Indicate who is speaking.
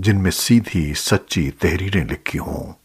Speaker 1: जिनमें सीधी सच्ची तहरीरें लिखी हों।